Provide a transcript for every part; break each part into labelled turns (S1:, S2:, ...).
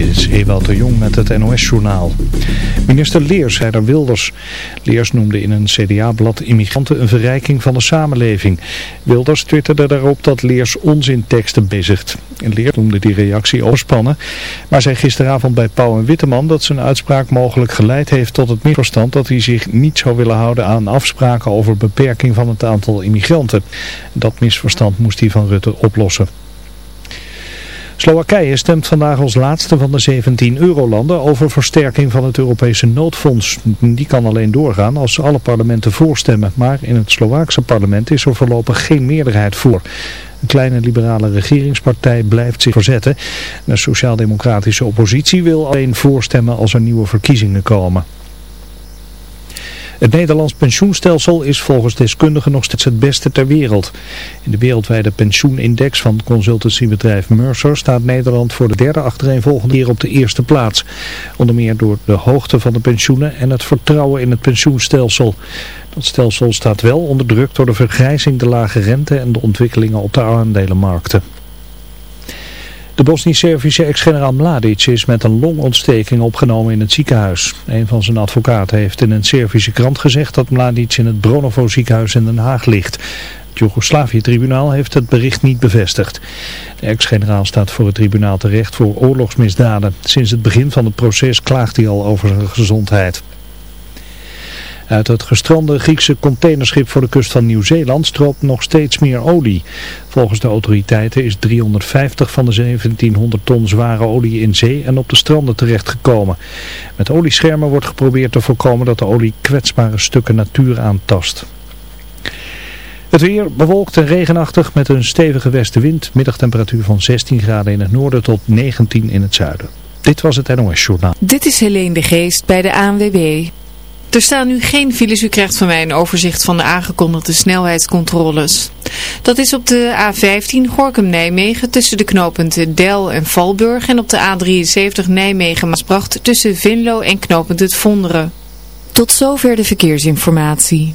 S1: Dit is Ewout de Jong met het NOS-journaal. Minister Leers zei er Wilders. Leers noemde in een CDA-blad immigranten een verrijking van de samenleving. Wilders twitterde daarop dat Leers onzinteksten bezigt. Leers noemde die reactie overspannen, maar zei gisteravond bij Pauw en Witteman dat zijn uitspraak mogelijk geleid heeft tot het misverstand dat hij zich niet zou willen houden aan afspraken over beperking van het aantal immigranten. Dat misverstand moest hij van Rutte oplossen. Slowakije stemt vandaag als laatste van de 17 eurolanden over versterking van het Europese noodfonds. Die kan alleen doorgaan als alle parlementen voorstemmen, maar in het Slovaakse parlement is er voorlopig geen meerderheid voor. Een kleine liberale regeringspartij blijft zich verzetten. De sociaal-democratische oppositie wil alleen voorstemmen als er nieuwe verkiezingen komen. Het Nederlands pensioenstelsel is volgens deskundigen nog steeds het beste ter wereld. In de wereldwijde pensioenindex van consultancybedrijf Mercer staat Nederland voor de derde achtereenvolgende keer op de eerste plaats. Onder meer door de hoogte van de pensioenen en het vertrouwen in het pensioenstelsel. Dat stelsel staat wel onder druk door de vergrijzing, de lage rente en de ontwikkelingen op de aandelenmarkten. De Bosnisch-Servische ex-generaal Mladic is met een longontsteking opgenomen in het ziekenhuis. Een van zijn advocaten heeft in een Servische krant gezegd dat Mladic in het Bronovo ziekenhuis in Den Haag ligt. Het Joegoslavië-tribunaal heeft het bericht niet bevestigd. De ex-generaal staat voor het tribunaal terecht voor oorlogsmisdaden. Sinds het begin van het proces klaagt hij al over zijn gezondheid. Uit het gestrande Griekse containerschip voor de kust van Nieuw-Zeeland stroomt nog steeds meer olie. Volgens de autoriteiten is 350 van de 1700 ton zware olie in zee en op de stranden terechtgekomen. Met olieschermen wordt geprobeerd te voorkomen dat de olie kwetsbare stukken natuur aantast. Het weer bewolkt en regenachtig met een stevige westenwind. Middagtemperatuur van 16 graden in het noorden tot 19 in het zuiden. Dit was het NOS Journaal.
S2: Dit is Helene de Geest bij de ANWB. Er staan nu geen files. U krijgt van mij een overzicht van de aangekondigde snelheidscontroles. Dat is op de A15 Gorkum-Nijmegen tussen de knooppunten Del en Valburg en op de A73 Nijmegen-Maasbracht tussen Vinlo en knooppunt Het Vonderen. Tot zover de verkeersinformatie.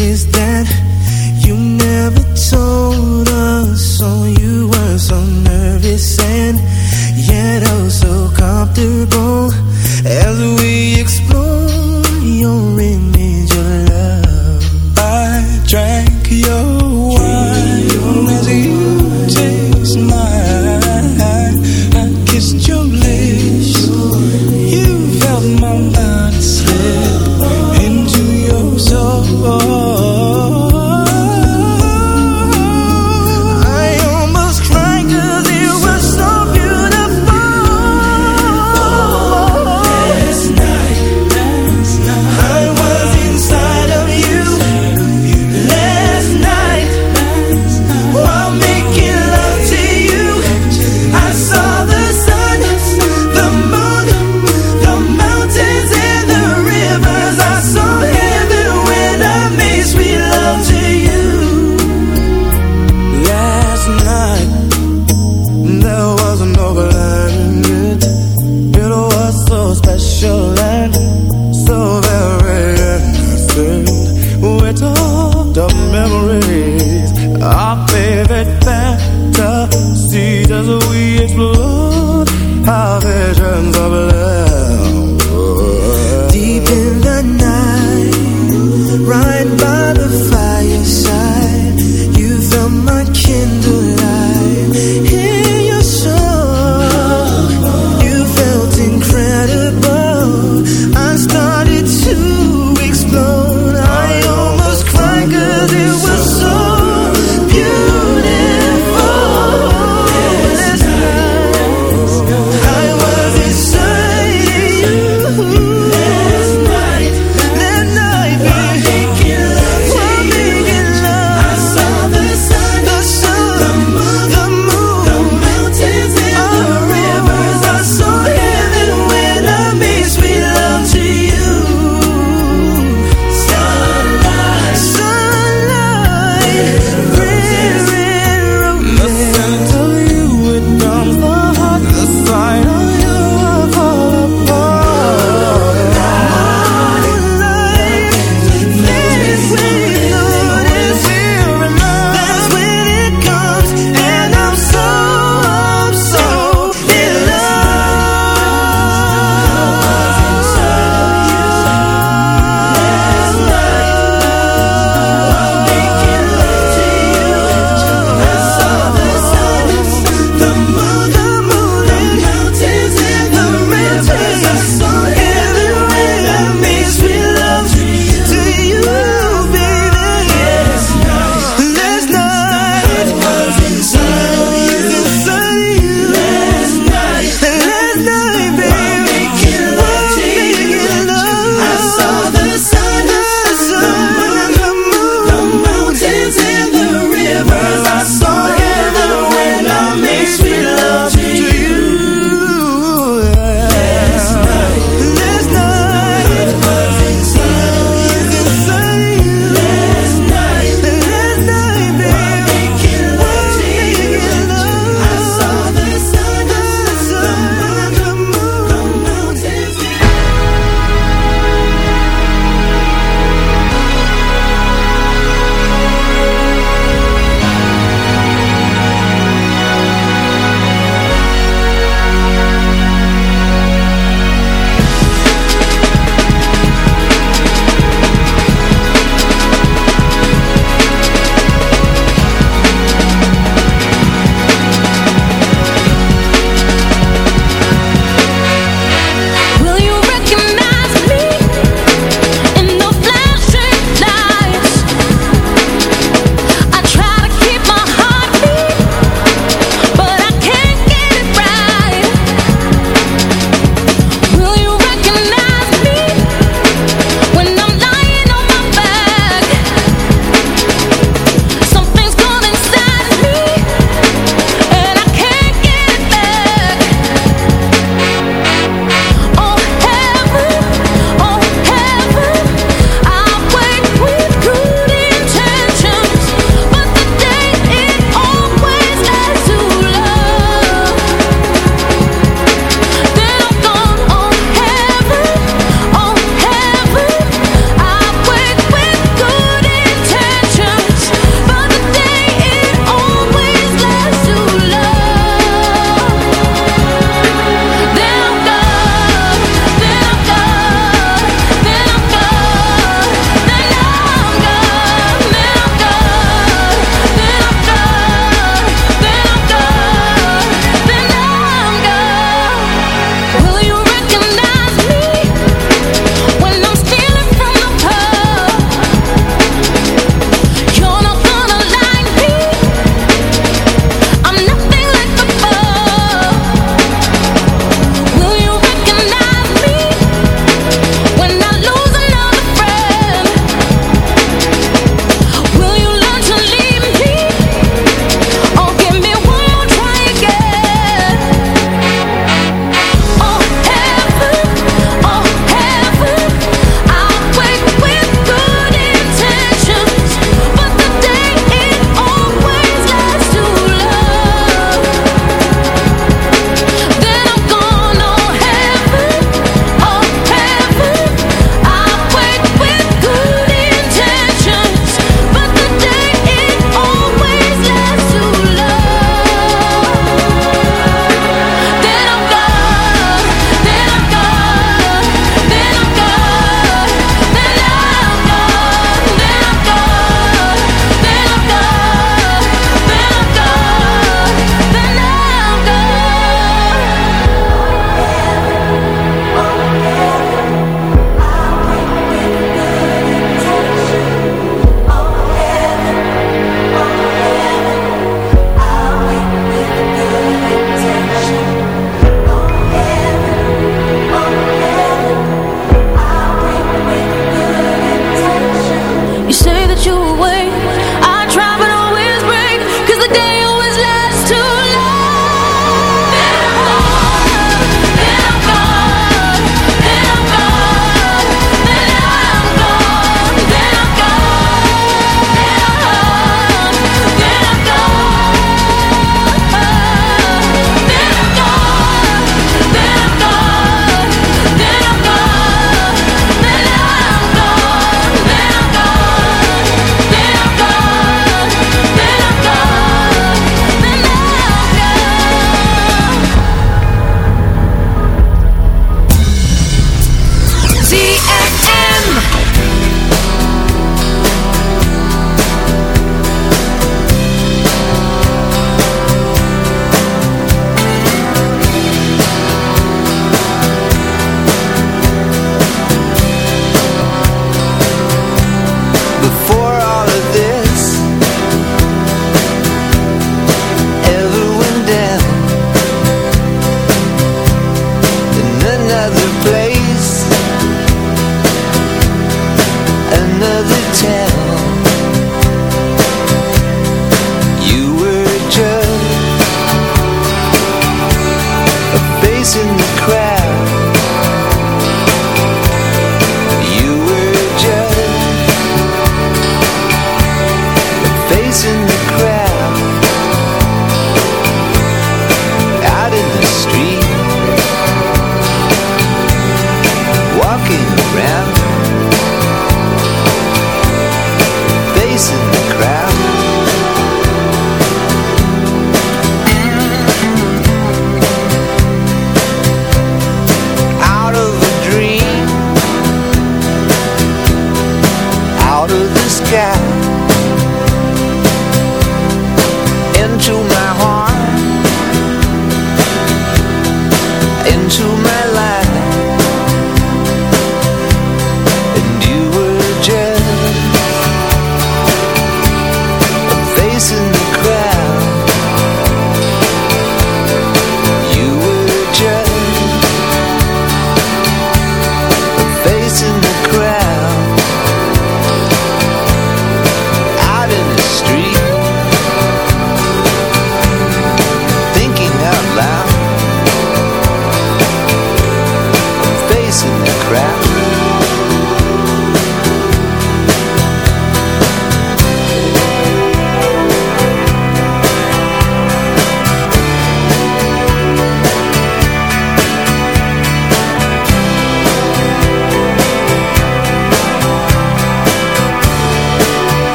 S3: Secrets that you never told us. So you were so nervous and yet oh so comfortable as we explored your image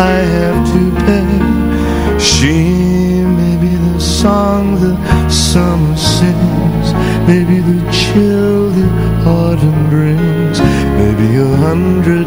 S4: I have to pay She may be the song the summer sings. Maybe the chill the autumn brings. Maybe a hundred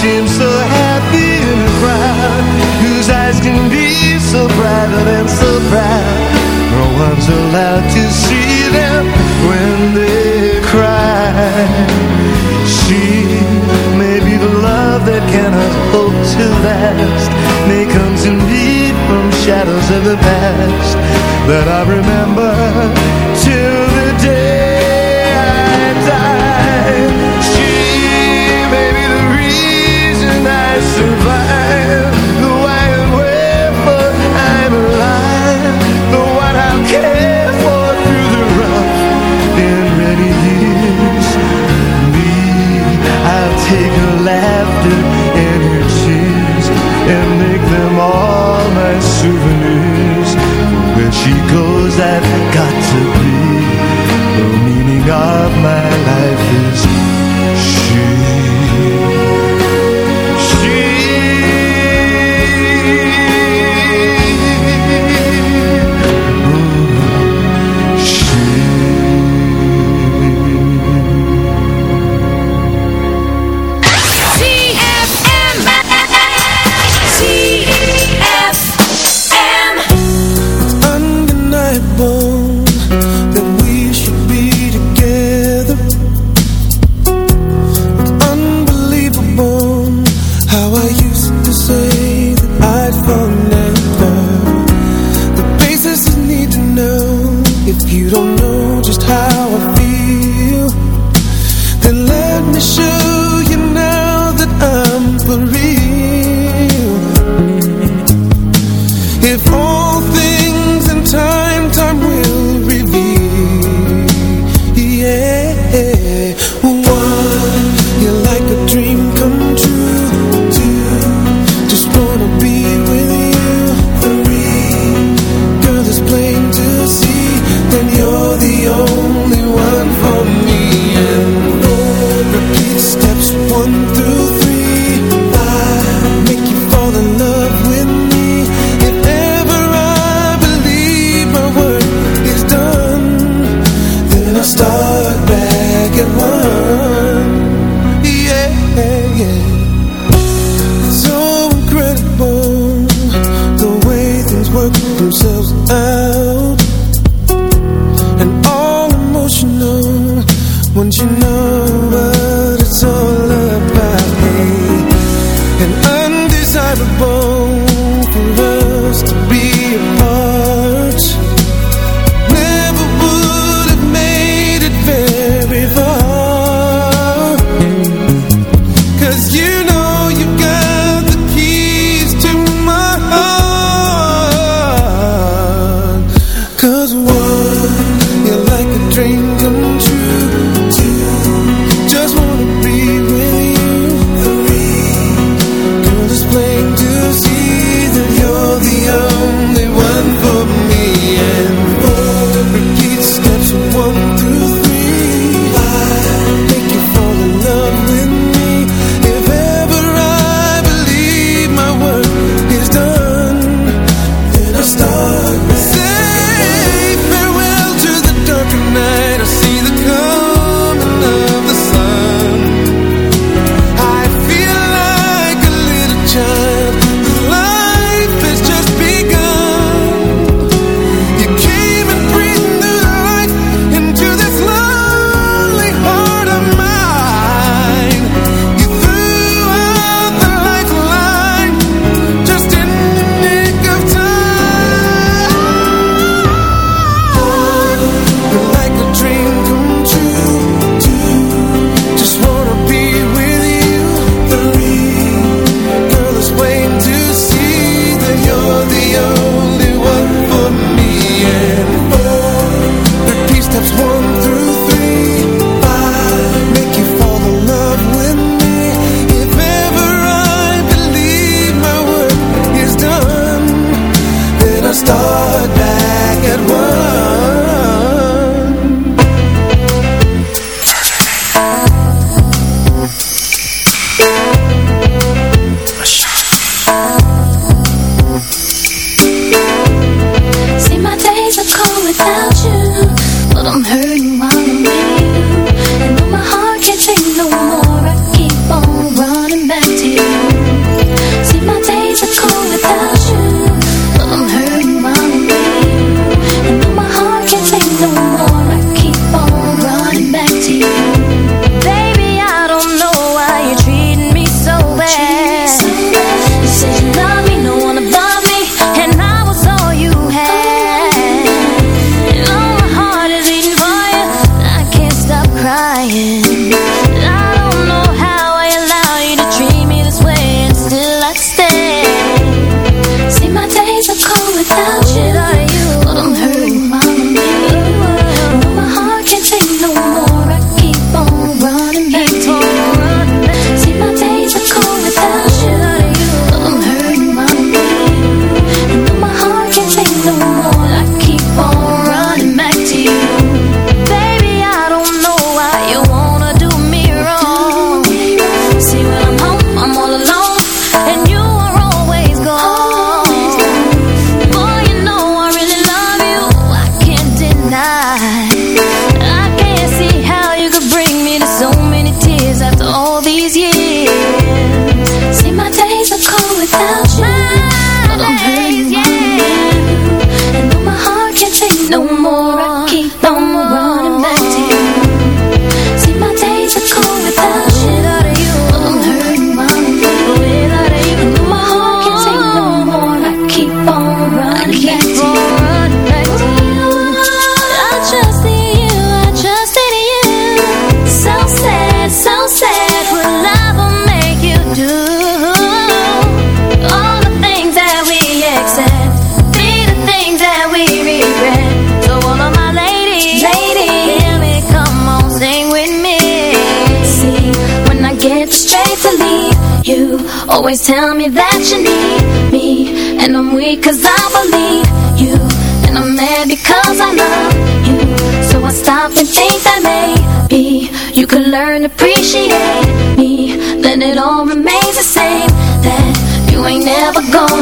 S4: Seems so happy in a crowd Whose eyes can be so bright and so proud? No one's allowed to see them when they cry. She may be the love that cannot hope to last May come to me from shadows of the past. That I remember wherefore I'm alive. The one I'll care for through the rough and ready years. Me, I'll take her laughter and her tears And make them all my souvenirs. Where she goes I've got to be. The meaning of my life is
S3: If all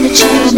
S3: the.